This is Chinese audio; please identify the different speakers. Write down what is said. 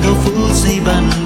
Speaker 1: 够苦，是笨。